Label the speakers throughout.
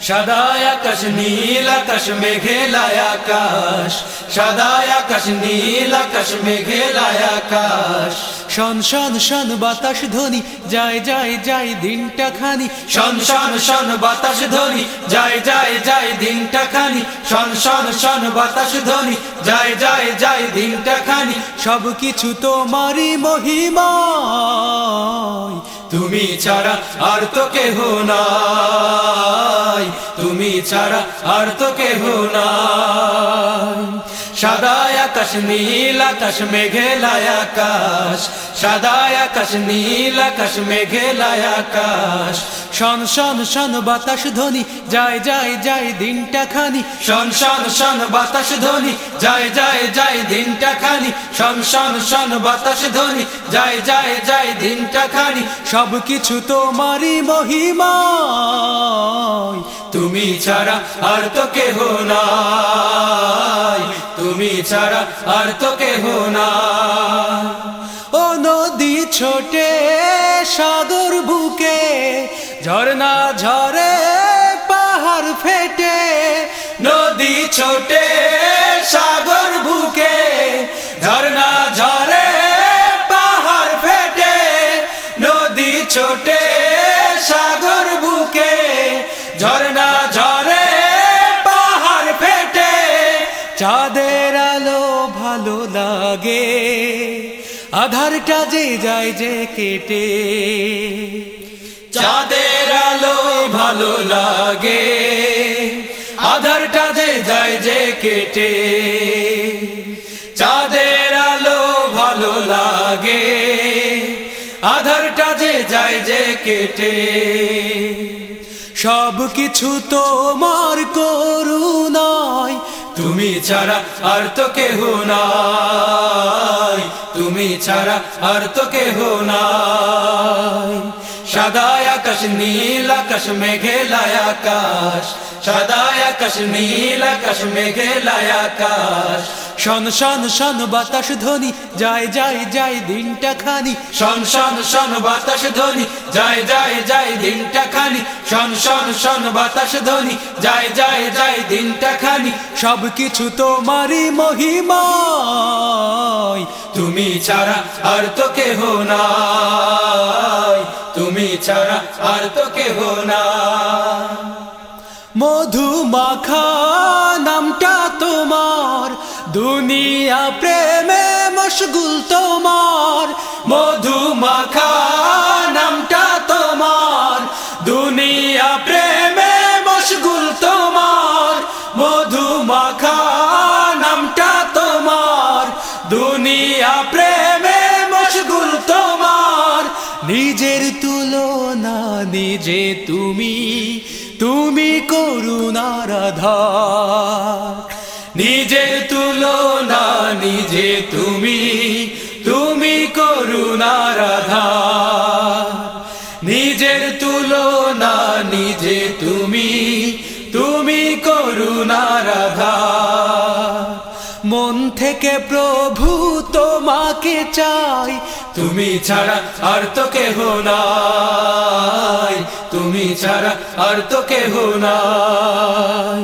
Speaker 1: সাদায় আকাশ নীল আকাশ মেঘেলায় আকাশ সাদায় আকাশ নীল শন শন শন, বাতাস ধ্বনি। যায় যায় যায়, দিনটা খানি। শন শন শন, বাতাস ধ্বনি। যায় যায় যায়, দিনটা খানি। শন শন শন, বাতাস ধ্বনি। যায় যায় যায়, দিনটা খানি। সব কিছু তোমারই মহিমা তুমি ছাড়া আর তো কেহ নাই। তুমি ছাড়া আর তো কেহ নাই। সাদায় আকাশ, নীল আকাশ, মেঘেলায় আকাশ। সাদা আকাশ, নীল আকাশ, মেঘেলায় আকাশ। শন শন শন, বাতাস ধ্বনি। যায় যায় যায়, দিনটা খানি। শন শন শন, বাতাস ধ্বনি। যায় যায় যায়, দিনটা খানি। শন শন শন, বাতাস ধ্বনি। যায় যায় যায়, দিনটা খানি। সব কিছু তোমারই মহিমা তুমি ছাড়া আর তো কেহ নাই। তুমি ছাড়া আর তো কেহ নাই। ও নদী ছোটে, সাগর বুকে ঝর্ণা ঝরে পাহাড় ফেটে, নদী ছোটে, সাগর বুকে। ঝর্ণা ঝরে পাহাড় ফেটে, নদী ছোটে, সাগর বুকে। ঝর্ণা ঝরে পাহাড় ফেটে, চাঁদের আলো ভালো লাগে। আধারটা যে যায় যে কেটে। চাঁদের আলো ভালো লাগে। আধারটা যে যায় যে কেটে। চাঁদের আলো ভালো লাগে। আধারটা যে যায় যে কেটে। সব কিছু তোমার করুণায়। তুমি ছাড়া আর তো কেহ নাই। তুমি ছাড়া আর তো কেহ নাই। সাদায় আকাশ, নীল আকাশ, মেঘেলায় আকাশ। সাদায় আকাশ, নীল আকাশ, মেঘেলায় আকাশ। শন শন শন, বাতাস ধ্বনি যায় যায় যায় দিনটা খানি। শন শন শন, বাতাস ধ্বনি যায় যায় যায় দিনটা খানি। শন শন শন, বাতাস ধ্বনি যায় যায় যায় দিনটা খানি। সব কিছু তোমারই মহিমায়। তুমি ছাড়া আর তো কেহ তুমি ছাড়া আর তো কেহ না। মধু মাখা নামটা তোমার, দুনিয়া প্রেমে মশগুল তোমার। মধু মাখা নামটা তোমার, দুনিয়া প্রেমে মশগুল তোমার। মধু মাখা নামটা তোমার, দুনিয়া প্রেমে নিজের তুলনা নিজে তুমি তুমি করুণার নিজের তুলনা নিজে তুমি তুমি করুণার নিজের তুলনা নিজে তুমি তুমি করুণার মন থেকে প্রভু তোমাকে চাই তুমি ছাড়া আর তো কেহ নাই। তুমি ছাড়া আর তো কেহ নাই।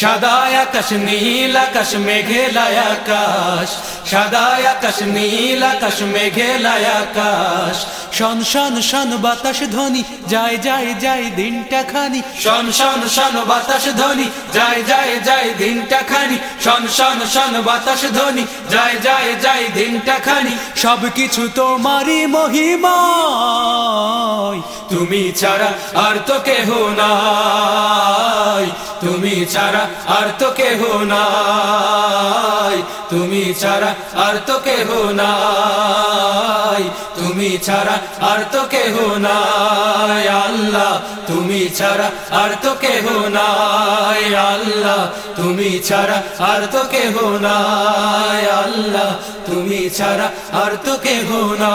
Speaker 1: সাদা আকাশ, নীল আকাশ, মেঘেলায় আকাশ। সাদা আকাশ, নীল আকাশ, মেঘেলায় আকাশ। শন শন শন বাতাস ধ্বনি, যায় যায় যায় দিনটা খানি। শন শন শন বাতাস ধ্বনি, যায় যায় যায় দিনটা খানি। শন শন শন বাতাস ধ্বনি, যায় যায় যায় দিনটা খানি। সব কিছু তোমারই মহিমা তুমি ছাড়া আর তো কেহ নাই। তুমি ছাড়া আর তো কেহ নাই। তুমি ছাড়া আর তো কেহ নাই। তুমি ছাড়া আর তো কেহ নাই। আল্লাহ, তুমি ছাড়া আর তো কেহ নাই। আল্লাহ, তুমি ছাড়া আর তো কেহ নাই। আল্লাহ, তুমি ছাড়া আর তো কেহ না